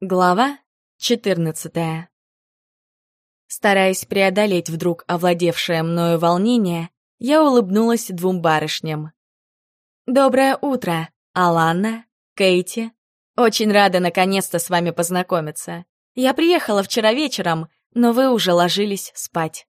Глава 14 Стараясь преодолеть вдруг овладевшее мною волнение, я улыбнулась двум барышням. «Доброе утро, Алана, Кейти. Очень рада наконец-то с вами познакомиться. Я приехала вчера вечером, но вы уже ложились спать».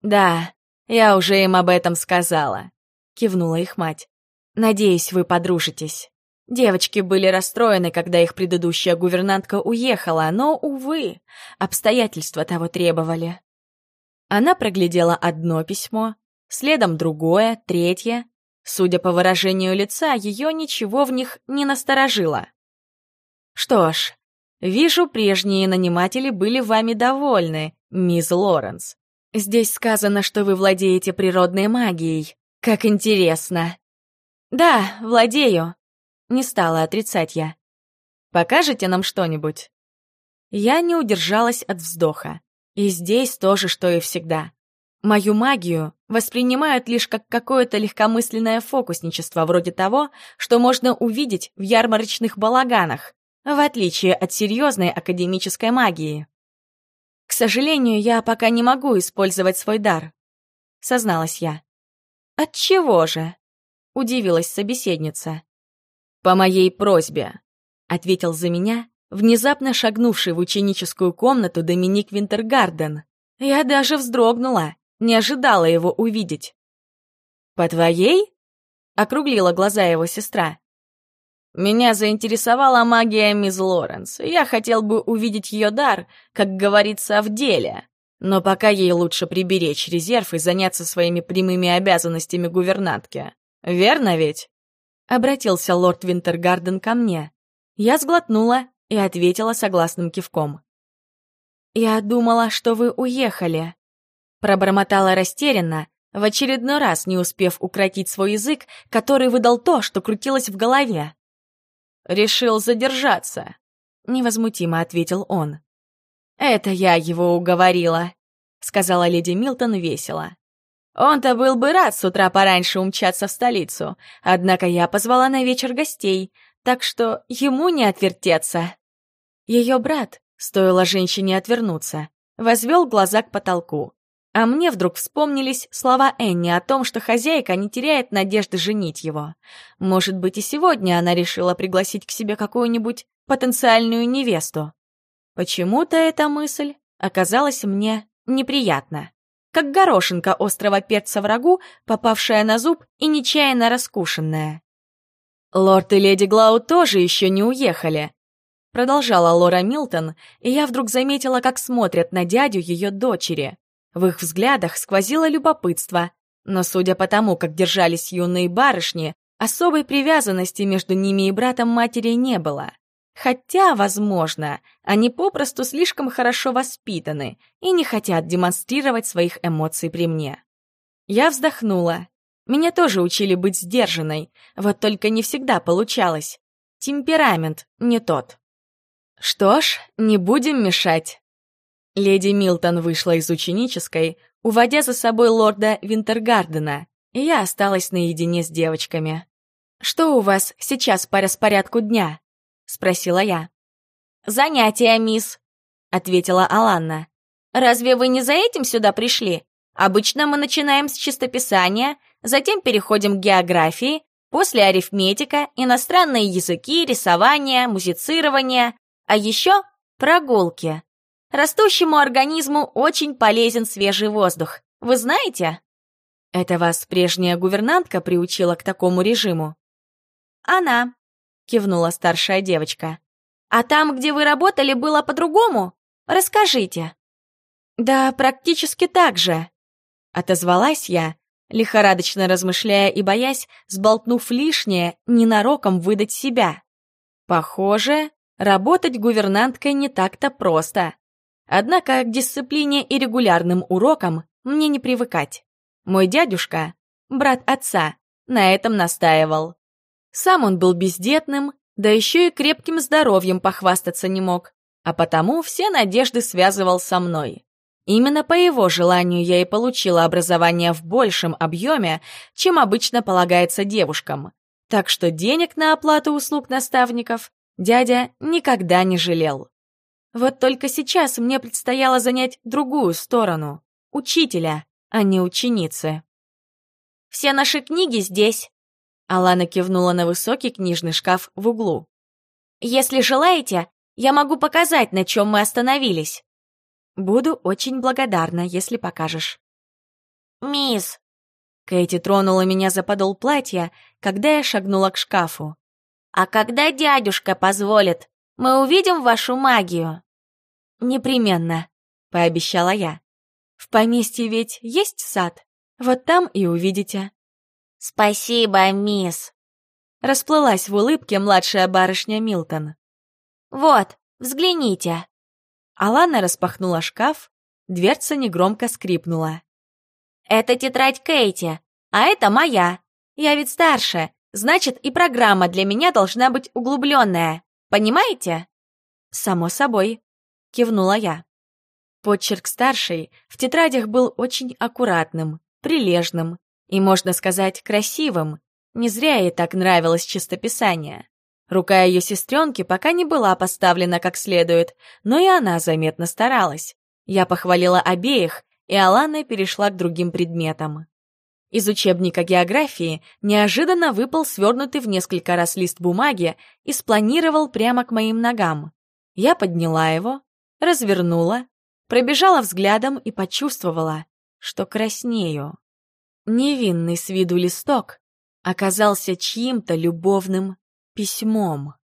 «Да, я уже им об этом сказала», — кивнула их мать. «Надеюсь, вы подружитесь». Девочки были расстроены, когда их предыдущая гувернантка уехала, но, увы, обстоятельства того требовали. Она проглядела одно письмо, следом другое, третье. Судя по выражению лица, ее ничего в них не насторожило. «Что ж, вижу, прежние наниматели были вами довольны, мисс Лоренс. Здесь сказано, что вы владеете природной магией. Как интересно!» «Да, владею», не стала отрицать я. «Покажете нам что-нибудь?» Я не удержалась от вздоха. И здесь тоже, что и всегда. Мою магию воспринимают лишь как какое-то легкомысленное фокусничество, вроде того, что можно увидеть в ярмарочных балаганах, в отличие от серьезной академической магии. «К сожалению, я пока не могу использовать свой дар», — созналась я. «Отчего же?» — удивилась собеседница. «По моей просьбе», — ответил за меня внезапно шагнувший в ученическую комнату Доминик Винтергарден. Я даже вздрогнула, не ожидала его увидеть. «По твоей?» — округлила глаза его сестра. «Меня заинтересовала магия мисс Лоренс. Я хотел бы увидеть ее дар, как говорится, в деле. Но пока ей лучше приберечь резерв и заняться своими прямыми обязанностями гувернантки. Верно ведь?» Обратился лорд Винтергарден ко мне. Я сглотнула и ответила согласным кивком. «Я думала, что вы уехали», — пробормотала растерянно, в очередной раз не успев укротить свой язык, который выдал то, что крутилось в голове. «Решил задержаться», — невозмутимо ответил он. «Это я его уговорила», — сказала леди Милтон весело. Он-то был бы рад с утра пораньше умчаться в столицу, однако я позвала на вечер гостей, так что ему не отвертеться. Ее брат, стоило женщине отвернуться, возвел глаза к потолку. А мне вдруг вспомнились слова Энни о том, что хозяйка не теряет надежды женить его. Может быть, и сегодня она решила пригласить к себе какую-нибудь потенциальную невесту. Почему-то эта мысль оказалась мне неприятна как горошинка острого перца врагу, попавшая на зуб и нечаянно раскушенная. «Лорд и леди Глау тоже еще не уехали», — продолжала Лора Милтон, и я вдруг заметила, как смотрят на дядю ее дочери. В их взглядах сквозило любопытство, но, судя по тому, как держались юные барышни, особой привязанности между ними и братом матери не было. Хотя, возможно, они попросту слишком хорошо воспитаны и не хотят демонстрировать своих эмоций при мне. Я вздохнула. Меня тоже учили быть сдержанной, вот только не всегда получалось. Темперамент не тот. Что ж, не будем мешать. Леди Милтон вышла из ученической, уводя за собой лорда Винтергардена, и я осталась наедине с девочками. «Что у вас сейчас по распорядку дня?» — спросила я. «Занятия, мисс», — ответила Аланна. «Разве вы не за этим сюда пришли? Обычно мы начинаем с чистописания, затем переходим к географии, после арифметика, иностранные языки, рисование, музицирование, а еще прогулки. Растущему организму очень полезен свежий воздух. Вы знаете?» «Это вас прежняя гувернантка приучила к такому режиму?» «Она», кивнула старшая девочка. «А там, где вы работали, было по-другому? Расскажите». «Да, практически так же», — отозвалась я, лихорадочно размышляя и боясь, сболтнув лишнее, ненароком выдать себя. Похоже, работать гувернанткой не так-то просто. Однако к дисциплине и регулярным урокам мне не привыкать. Мой дядюшка, брат отца, на этом настаивал. Сам он был бездетным, да еще и крепким здоровьем похвастаться не мог, а потому все надежды связывал со мной. Именно по его желанию я и получила образование в большем объеме, чем обычно полагается девушкам. Так что денег на оплату услуг наставников дядя никогда не жалел. Вот только сейчас мне предстояло занять другую сторону — учителя, а не ученицы. «Все наши книги здесь», — Алана кивнула на высокий книжный шкаф в углу. «Если желаете, я могу показать, на чем мы остановились». «Буду очень благодарна, если покажешь». «Мисс!» Кэти тронула меня за подол платья, когда я шагнула к шкафу. «А когда дядюшка позволит, мы увидим вашу магию?» «Непременно», — пообещала я. «В поместье ведь есть сад? Вот там и увидите». «Спасибо, мисс», — расплылась в улыбке младшая барышня Милтон. «Вот, взгляните». Алана распахнула шкаф, дверца негромко скрипнула. «Это тетрадь Кейти, а это моя. Я ведь старше, значит, и программа для меня должна быть углубленная. Понимаете?» «Само собой», — кивнула я. Почерк старшей в тетрадях был очень аккуратным, прилежным и, можно сказать, красивым. Не зря ей так нравилось чистописание. Рука ее сестренки пока не была поставлена как следует, но и она заметно старалась. Я похвалила обеих, и Алана перешла к другим предметам. Из учебника географии неожиданно выпал свернутый в несколько раз лист бумаги и спланировал прямо к моим ногам. Я подняла его, развернула, пробежала взглядом и почувствовала, что краснею. Невинный с виду листок оказался чьим-то любовным письмом.